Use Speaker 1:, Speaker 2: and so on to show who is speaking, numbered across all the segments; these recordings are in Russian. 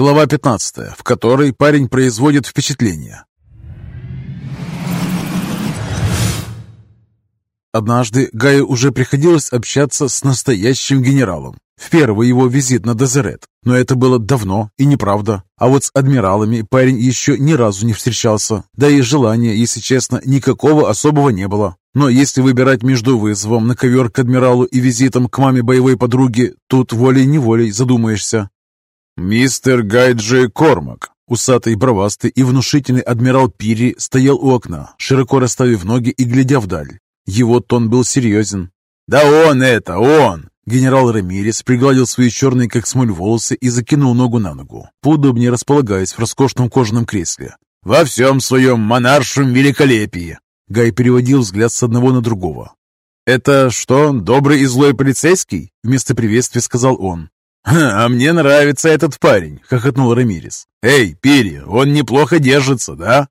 Speaker 1: Глава 15, в которой парень производит впечатление. Однажды Гаю уже приходилось общаться с настоящим генералом. В первый его визит на Дезерет. Но это было давно и неправда. А вот с адмиралами парень еще ни разу не встречался. Да и желания, если честно, никакого особого не было. Но если выбирать между вызовом на ковер к адмиралу и визитом к маме боевой подруги, тут волей-неволей задумаешься. «Мистер Гайджи Кормак», Усатый, бровастый и внушительный адмирал Пири стоял у окна, широко расставив ноги и глядя вдаль. Его тон был серьезен. «Да он это, он!» Генерал Рамирес пригладил свои черные, как смоль, волосы и закинул ногу на ногу, поудобнее располагаясь в роскошном кожаном кресле. «Во всем своем монаршем великолепии!» Гай переводил взгляд с одного на другого. «Это что, добрый и злой полицейский?» Вместо приветствия сказал он. «А мне нравится этот парень», — хохотнул Рамирес. «Эй, Пири, он неплохо держится, да?»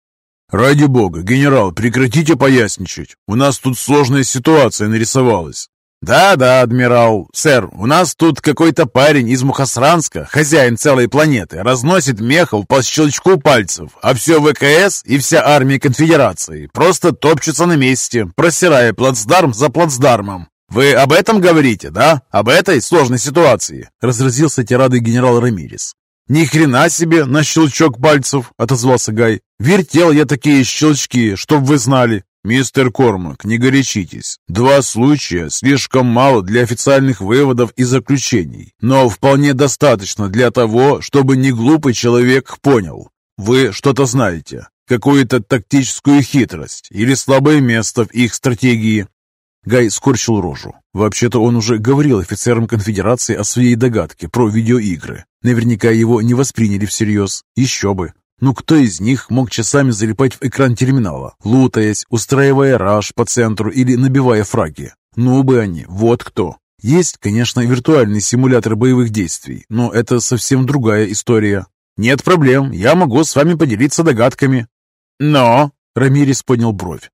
Speaker 1: «Ради бога, генерал, прекратите поясничать. У нас тут сложная ситуация нарисовалась». «Да-да, адмирал. Сэр, у нас тут какой-то парень из Мухасранска, хозяин целой планеты, разносит мехов по щелчку пальцев, а все ВКС и вся армия конфедерации просто топчутся на месте, просирая плацдарм за плацдармом. Вы об этом говорите, да? Об этой сложной ситуации?» Разразился тирадой генерал Рамирес. «Ни хрена себе на щелчок пальцев!» — отозвался Гай. «Вертел я такие щелчки, чтоб вы знали!» «Мистер Кормак, не горячитесь. Два случая слишком мало для официальных выводов и заключений, но вполне достаточно для того, чтобы неглупый человек понял. Вы что-то знаете, какую-то тактическую хитрость или слабое место в их стратегии. Гай скорчил рожу. Вообще-то он уже говорил офицерам конфедерации о своей догадке про видеоигры. Наверняка его не восприняли всерьез. Еще бы. Ну кто из них мог часами залипать в экран терминала, лутаясь, устраивая раж по центру или набивая фраги? Ну бы они, вот кто. Есть, конечно, виртуальный симулятор боевых действий, но это совсем другая история. Нет проблем, я могу с вами поделиться догадками. Но, Рамирес поднял бровь,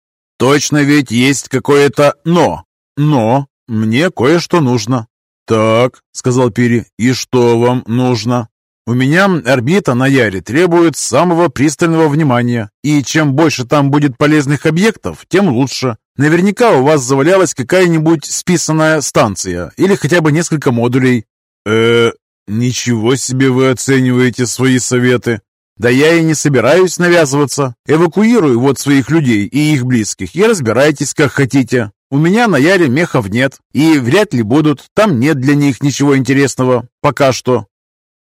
Speaker 1: точно ведь есть какое-то «но». Но мне кое-что нужно. «Так», — сказал Пири, — «и что вам нужно?» У меня орбита на Яре требует самого пристального внимания, и чем больше там будет полезных объектов, тем лучше. Наверняка у вас завалялась какая-нибудь списанная станция или хотя бы несколько модулей. э ничего себе вы оцениваете свои советы. Да я и не собираюсь навязываться. Эвакуирую вот своих людей и их близких и разбирайтесь как хотите. У меня на Яре мехов нет, и вряд ли будут. Там нет для них ничего интересного. Пока что.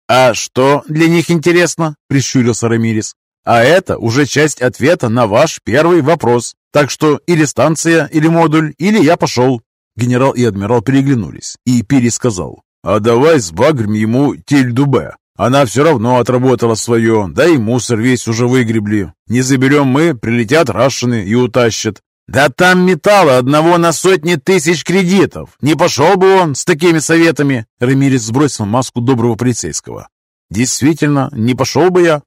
Speaker 1: «А что для них интересно?» – прищурился Рамирес. «А это уже часть ответа на ваш первый вопрос. Так что или станция, или модуль, или я пошел». Генерал и адмирал переглянулись, и Пири сказал, «А давай сбагрим ему Тильдубе. Она все равно отработала свое, да и мусор весь уже выгребли. Не заберем мы, прилетят рашены и утащат. «Да там металла одного на сотни тысяч кредитов! Не пошел бы он с такими советами!» Рамирец сбросил маску доброго полицейского. «Действительно, не пошел бы я!»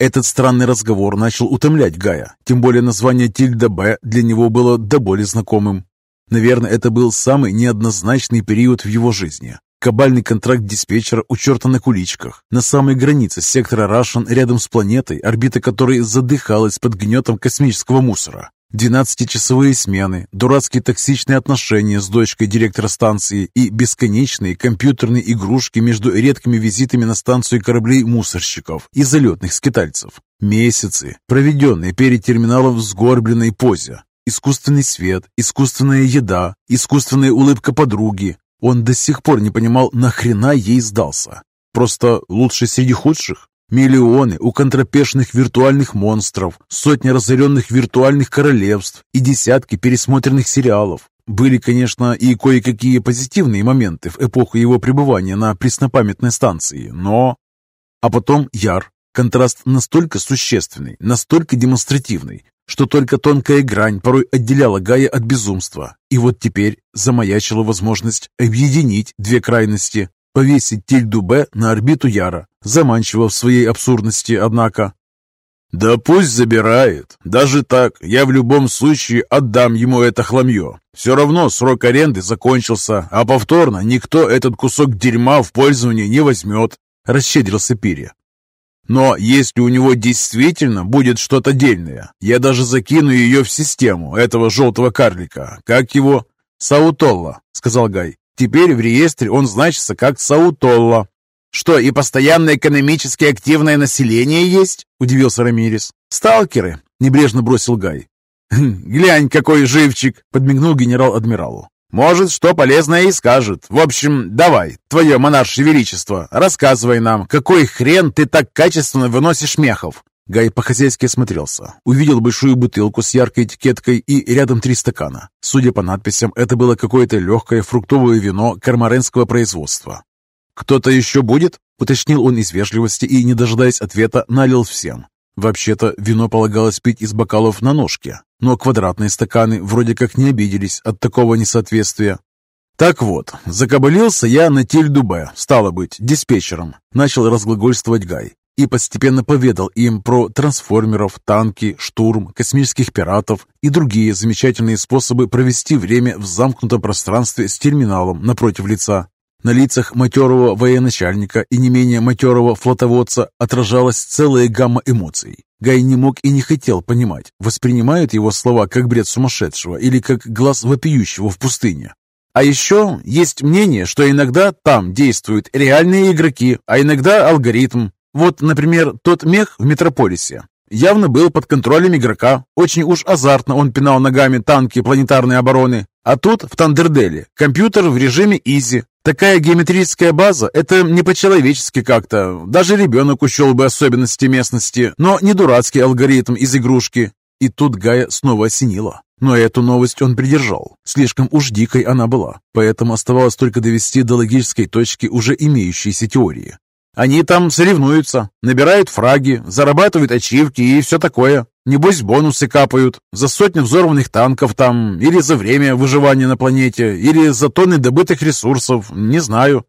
Speaker 1: Этот странный разговор начал утомлять Гая, тем более название Тильда Б для него было до боли знакомым. Наверное, это был самый неоднозначный период в его жизни. Кабальный контракт диспетчера у черта на куличках, на самой границе сектора Рашен, рядом с планетой, орбита которой задыхалась под гнетом космического мусора. Двенадцатичасовые смены, дурацкие токсичные отношения с дочкой директора станции и бесконечные компьютерные игрушки между редкими визитами на станцию кораблей мусорщиков и залетных скитальцев. Месяцы, проведенные перед терминалом в сгорбленной позе. Искусственный свет, искусственная еда, искусственная улыбка подруги. Он до сих пор не понимал, нахрена ей сдался. Просто лучший среди худших? Миллионы уконтропешных виртуальных монстров, сотни разоренных виртуальных королевств и десятки пересмотренных сериалов. Были, конечно, и кое-какие позитивные моменты в эпоху его пребывания на преснопамятной станции, но... А потом Яр. Контраст настолько существенный, настолько демонстративный, что только тонкая грань порой отделяла Гая от безумства. И вот теперь замаячила возможность объединить две крайности, повесить Тильду Б на орбиту Яра, Заманчиво в своей абсурдности, однако. «Да пусть забирает. Даже так, я в любом случае отдам ему это хламье. Все равно срок аренды закончился, а повторно никто этот кусок дерьма в пользование не возьмет», — расщедрился Пири. Но если у него действительно будет что-то дельное, я даже закину ее в систему этого желтого карлика. Как его? Саутолла, сказал Гай. Теперь в реестре он значится как Саутолла. «Что, и постоянно экономически активное население есть?» – удивился Рамирес. «Сталкеры», – небрежно бросил Гай. «Хм, «Глянь, какой живчик!» – подмигнул генерал адмиралу. «Может, что полезное и скажет. В общем, давай, твое монаршее величество, рассказывай нам, какой хрен ты так качественно выносишь мехов?» Гай по-хозяйски осмотрелся. Увидел большую бутылку с яркой этикеткой и рядом три стакана. Судя по надписям, это было какое-то легкое фруктовое вино кармаренского производства. «Кто-то еще будет?» — уточнил он из вежливости и, не дожидаясь ответа, налил всем. Вообще-то вино полагалось пить из бокалов на ножке, но квадратные стаканы вроде как не обиделись от такого несоответствия. «Так вот, закабалился я на Тильдубе, стало быть, диспетчером», — начал разглагольствовать Гай и постепенно поведал им про трансформеров, танки, штурм, космических пиратов и другие замечательные способы провести время в замкнутом пространстве с терминалом напротив лица. На лицах матерого военачальника и не менее матерого флотоводца отражалась целая гамма эмоций. Гай не мог и не хотел понимать, воспринимают его слова как бред сумасшедшего или как глаз вопиющего в пустыне. А еще есть мнение, что иногда там действуют реальные игроки, а иногда алгоритм. Вот, например, тот мех в Метрополисе явно был под контролем игрока. Очень уж азартно он пинал ногами танки планетарной обороны. А тут, в Тандерделе, компьютер в режиме изи. Такая геометрическая база – это не по-человечески как-то. Даже ребенок учел бы особенности местности, но не дурацкий алгоритм из игрушки. И тут Гая снова осенила. Но эту новость он придержал. Слишком уж дикой она была, поэтому оставалось только довести до логической точки уже имеющиеся теории. Они там соревнуются, набирают фраги, зарабатывают ачивки и все такое. Небось, бонусы капают за сотни взорванных танков там, или за время выживания на планете, или за тонны добытых ресурсов, не знаю.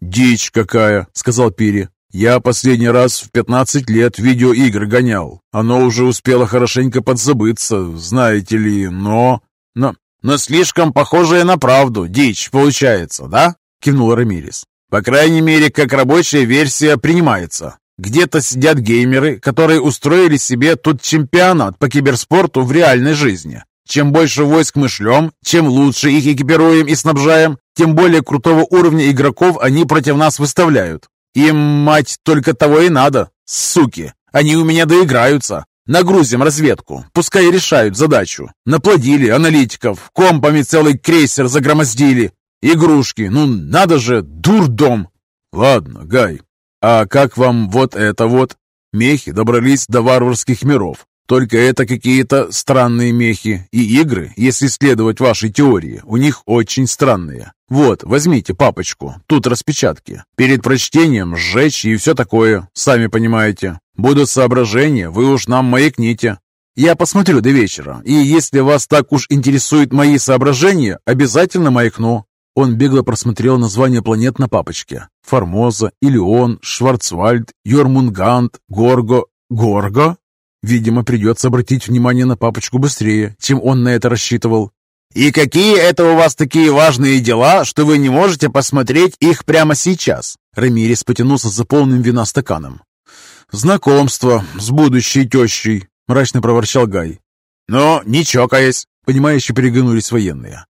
Speaker 1: «Дичь какая!» — сказал Пири. «Я последний раз в 15 лет видеоигры гонял. Оно уже успело хорошенько подзабыться, знаете ли, но...» «Но, но слишком похожее на правду, дичь, получается, да?» — кивнул Рамирес. По крайней мере, как рабочая версия принимается. Где-то сидят геймеры, которые устроили себе тут чемпионат по киберспорту в реальной жизни. Чем больше войск мы шлем, чем лучше их экипируем и снабжаем, тем более крутого уровня игроков они против нас выставляют. Им, мать, только того и надо. Суки, они у меня доиграются. Нагрузим разведку, пускай решают задачу. Наплодили аналитиков, компами целый крейсер загромоздили. Игрушки, ну надо же, дурдом. Ладно, Гай, а как вам вот это вот? Мехи добрались до варварских миров. Только это какие-то странные мехи. И игры, если следовать вашей теории, у них очень странные. Вот, возьмите папочку, тут распечатки. Перед прочтением сжечь и все такое, сами понимаете. Будут соображения, вы уж нам маякните. Я посмотрю до вечера, и если вас так уж интересуют мои соображения, обязательно маякну. Он бегло просмотрел названия планет на папочке. Формоза, Илион, Шварцвальд, Йормунганд, Горго... Горго? Видимо, придется обратить внимание на папочку быстрее, чем он на это рассчитывал. «И какие это у вас такие важные дела, что вы не можете посмотреть их прямо сейчас?» Рамирес потянулся за полным вина стаканом. «Знакомство с будущей тещей», — мрачно проворчал Гай. «Но не чокаясь», — понимающе переглянулись военные.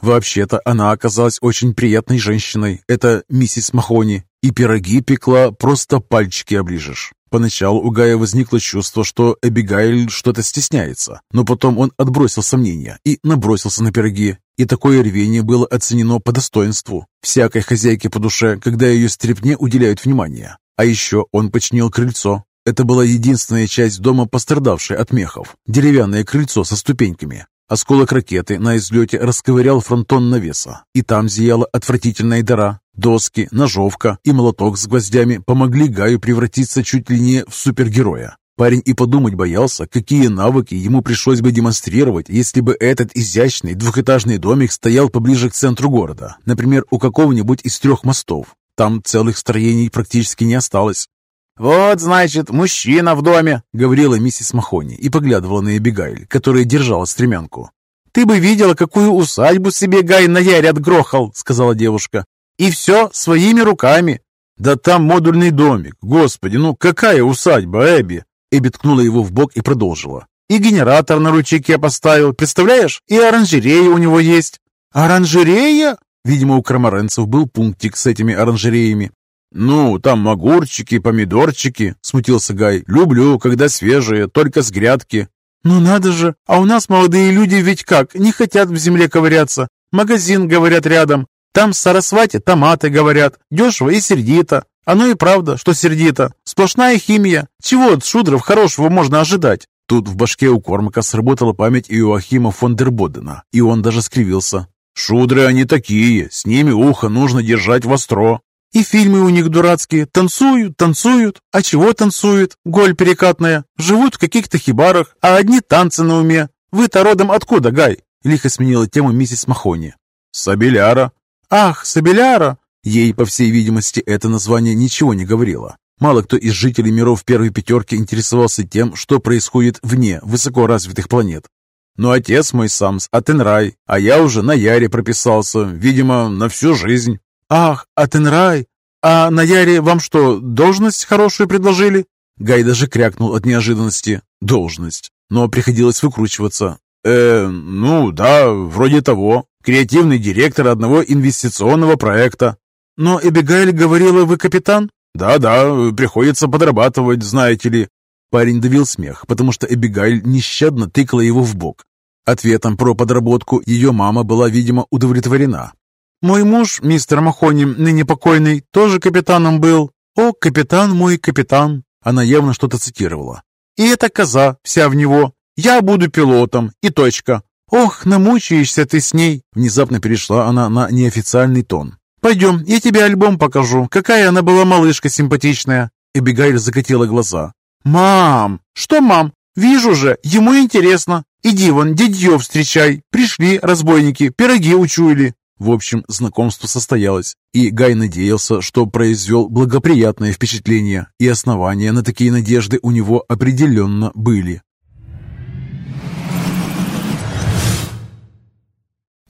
Speaker 1: Вообще-то она оказалась очень приятной женщиной, это миссис Махони, и пироги пекла, просто пальчики оближешь. Поначалу у Гая возникло чувство, что Эбигайль что-то стесняется, но потом он отбросил сомнения и набросился на пироги. И такое рвение было оценено по достоинству. Всякой хозяйке по душе, когда ее стрепне уделяют внимание. А еще он починил крыльцо. Это была единственная часть дома, пострадавшая от мехов. Деревянное крыльцо со ступеньками. Осколок ракеты на излете расковырял фронтон навеса, и там зияла отвратительная дыра. Доски, ножовка и молоток с гвоздями помогли Гаю превратиться чуть ли не в супергероя. Парень и подумать боялся, какие навыки ему пришлось бы демонстрировать, если бы этот изящный двухэтажный домик стоял поближе к центру города, например, у какого-нибудь из трех мостов. Там целых строений практически не осталось. «Вот, значит, мужчина в доме», — говорила миссис Махони и поглядывала на Эбигайль, которая держала стремянку. «Ты бы видела, какую усадьбу себе Гай на яре отгрохал», — сказала девушка. И все своими руками. Да там модульный домик. Господи, ну какая усадьба, Эбби? Эбби ткнула его в бок и продолжила. И генератор на ручейке поставил, представляешь? И оранжерея у него есть. Оранжерея? Видимо, у крамаренцев был пунктик с этими оранжереями. «Ну, там огурчики, помидорчики», — смутился Гай. «Люблю, когда свежие, только с грядки». «Ну надо же! А у нас молодые люди ведь как, не хотят в земле ковыряться. Магазин, говорят, рядом. Там в Сарасвате томаты, говорят. Дешево и сердито. Оно и правда, что сердито. Сплошная химия. Чего от шудров хорошего можно ожидать?» Тут в башке у Кормака сработала память Иоахима фон дер Бодена, и он даже скривился. «Шудры они такие, с ними ухо нужно держать востро». «И фильмы у них дурацкие. Танцуют, танцуют. А чего танцуют? Голь перекатная. Живут в каких-то хибарах, а одни танцы на уме. Вы-то родом откуда, Гай?» Лихо сменила тему миссис Махони. «Сабеляра». «Ах, Сабеляра!» Ей, по всей видимости, это название ничего не говорило. Мало кто из жителей миров первой пятерки интересовался тем, что происходит вне высокоразвитых планет. Но отец мой сам с Атенрай, а я уже на Яре прописался, видимо, на всю жизнь. Ах, Атенрай! А на Яре вам что, должность хорошую предложили? Гай даже крякнул от неожиданности. Должность. Но приходилось выкручиваться. Э, ну да, вроде того. Креативный директор одного инвестиционного проекта. Но Эбигайль говорила, вы капитан? «Да-да, приходится подрабатывать, знаете ли». Парень давил смех, потому что Эбигайль нещадно тыкала его в бок. Ответом про подработку ее мама была, видимо, удовлетворена. «Мой муж, мистер Махони, ныне покойный, тоже капитаном был. О, капитан мой, капитан!» Она явно что-то цитировала. «И эта коза, вся в него. Я буду пилотом, и точка. Ох, намучаешься ты с ней!» Внезапно перешла она на неофициальный тон. «Пойдем, я тебе альбом покажу. Какая она была малышка симпатичная!» Эбигайль закатила глаза. «Мам! Что, мам? Вижу же, ему интересно. Иди вон, дядьё встречай. Пришли разбойники, пироги учуяли». В общем, знакомство состоялось, и Гай надеялся, что произвел благоприятное впечатление, и основания на такие надежды у него определенно были.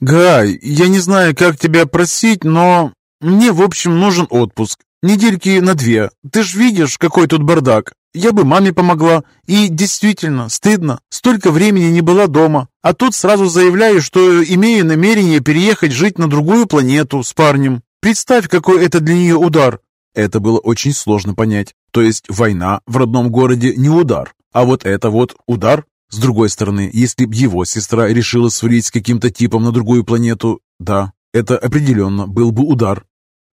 Speaker 1: «Гай, я не знаю, как тебя просить, но мне, в общем, нужен отпуск. Недельки на две. Ты ж видишь, какой тут бардак. Я бы маме помогла. И действительно, стыдно. Столько времени не была дома. А тут сразу заявляю, что имею намерение переехать жить на другую планету с парнем. Представь, какой это для нее удар». Это было очень сложно понять. То есть война в родном городе не удар, а вот это вот удар. С другой стороны, если б его сестра решила свалить с каким-то типом на другую планету, да, это определенно был бы удар.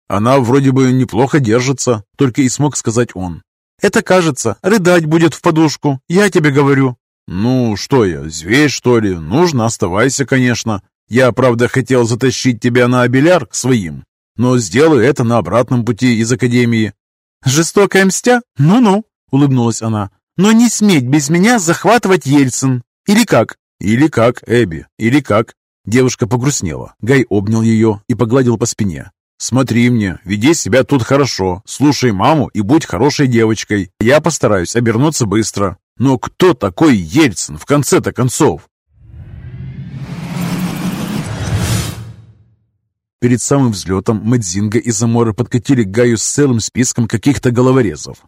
Speaker 1: Она вроде бы неплохо держится, только и смог сказать он. Это кажется, рыдать будет в подушку, я тебе говорю. Ну, что я, зверь, что ли? Нужно, оставайся, конечно. Я, правда, хотел затащить тебя на обеляр к своим, но сделаю это на обратном пути из академии. Жестокая мстя? Ну-ну, улыбнулась она. Но не сметь без меня захватывать Ельцин. Или как? Или как, Эбби, или как? Девушка погрустнела. Гай обнял ее и погладил по спине. «Смотри мне, веди себя тут хорошо, слушай маму и будь хорошей девочкой. Я постараюсь обернуться быстро. Но кто такой Ельцин в конце-то концов?» Перед самым взлетом Мэдзинга и Замора подкатили к Гаю с целым списком каких-то головорезов.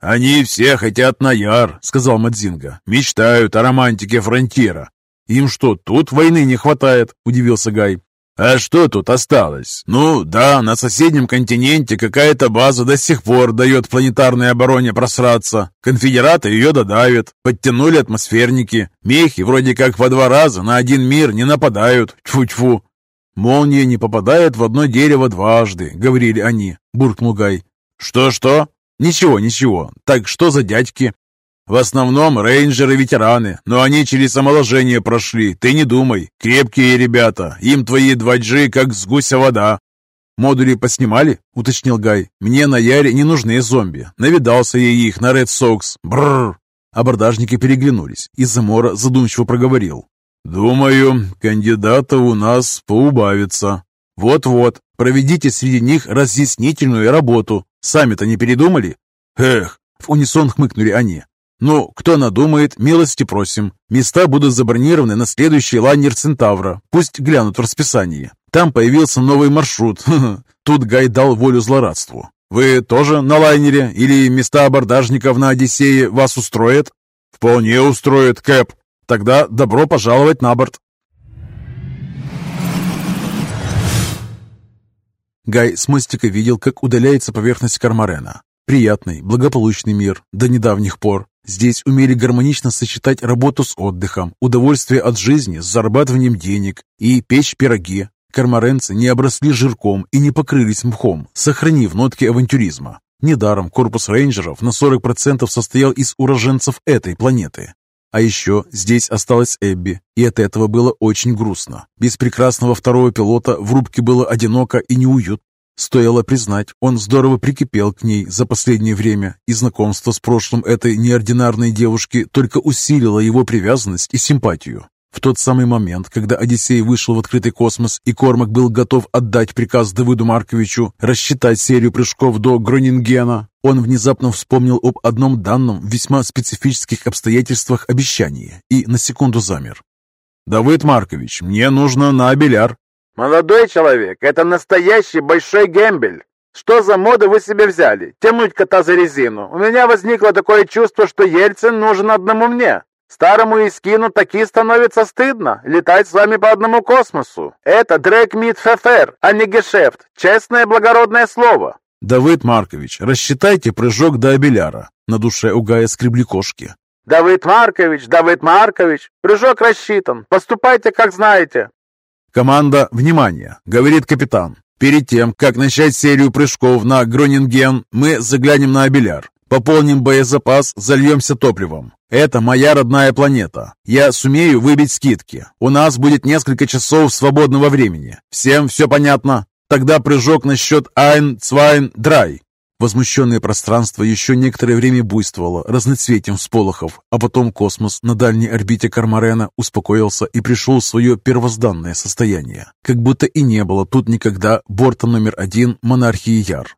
Speaker 1: «Они все хотят на Яр», — сказал Мадзинга. «Мечтают о романтике фронтира». «Им что, тут войны не хватает?» — удивился Гай. «А что тут осталось? Ну, да, на соседнем континенте какая-то база до сих пор дает планетарной обороне просраться. Конфедераты ее додавят. Подтянули атмосферники. Мехи вроде как по два раза на один мир не нападают. Тьфу-тьфу». «Молния не попадает в одно дерево дважды», — говорили они, — буркнул Гай. «Что-что?» «Ничего, ничего. Так что за дядьки?» «В основном рейнджеры-ветераны, но они через омоложение прошли, ты не думай. Крепкие ребята, им твои 2G как с гуся вода». «Модули поснимали?» — уточнил Гай. «Мне на Яре не нужны зомби. Навидался я их на Ред Сокс. Бррр!» Абордажники переглянулись, и Замора задумчиво проговорил. «Думаю, кандидатов у нас поубавится. Вот-вот, проведите среди них разъяснительную работу. Сами-то не передумали? Эх, в унисон хмыкнули они. Ну, кто надумает, милости просим. Места будут забронированы на следующий лайнер Центавра. Пусть глянут в расписании. Там появился новый маршрут. Тут Гай дал волю злорадству. «Вы тоже на лайнере или места абордажников на Одиссее вас устроят?» «Вполне устроит, Кэп. Тогда добро пожаловать на борт». Гай с мостика видел, как удаляется поверхность Кармарена. Приятный, благополучный мир до недавних пор. Здесь умели гармонично сочетать работу с отдыхом, удовольствие от жизни с зарабатыванием денег и печь пироги. Кармаренцы не обросли жирком и не покрылись мхом, сохранив нотки авантюризма. Недаром корпус рейнджеров на 40% состоял из уроженцев этой планеты. А еще здесь осталась Эбби, и от этого было очень грустно. Без прекрасного второго пилота в рубке было одиноко и неуютно. Стоило признать, он здорово прикипел к ней за последнее время, и знакомство с прошлым этой неординарной девушки только усилило его привязанность и симпатию. В тот самый момент, когда Одиссей вышел в открытый космос и Кормак был готов отдать приказ Давыду Марковичу рассчитать серию прыжков до Гронингена, он внезапно вспомнил об одном данном в весьма специфических обстоятельствах обещании и на секунду замер. «Давыд Маркович, мне нужно на Абеляр»,
Speaker 2: «Молодой человек, это настоящий большой гембель. Что за моды вы себе взяли? Тянуть кота за резину. У меня возникло такое чувство, что Ельцин нужен одному мне. Старому Искину таки становится стыдно летать с вами по одному космосу. Это Дрек Мит Фефер, а не гешефт. Честное благородное слово».
Speaker 1: «Давыд Маркович, рассчитайте прыжок до Абеляра». На душе у Гая скребли кошки.
Speaker 2: «Давыд Маркович, Давыд Маркович, прыжок рассчитан. Поступайте, как знаете».
Speaker 1: «Команда, внимание!» — говорит капитан. «Перед тем, как начать серию прыжков на Гронинген, мы заглянем на Абеляр. Пополним боезапас, зальемся топливом. Это моя родная планета. Я сумею выбить скидки. У нас будет несколько часов свободного времени. Всем все понятно? Тогда прыжок на счет Ein, Zwei, Drei. Возмущенное пространство еще некоторое время буйствовало разноцветием всполохов, а потом космос на дальней орбите Кармарена успокоился и пришел в свое первозданное состояние. Как будто и не было тут никогда борта номер один монархии Яр.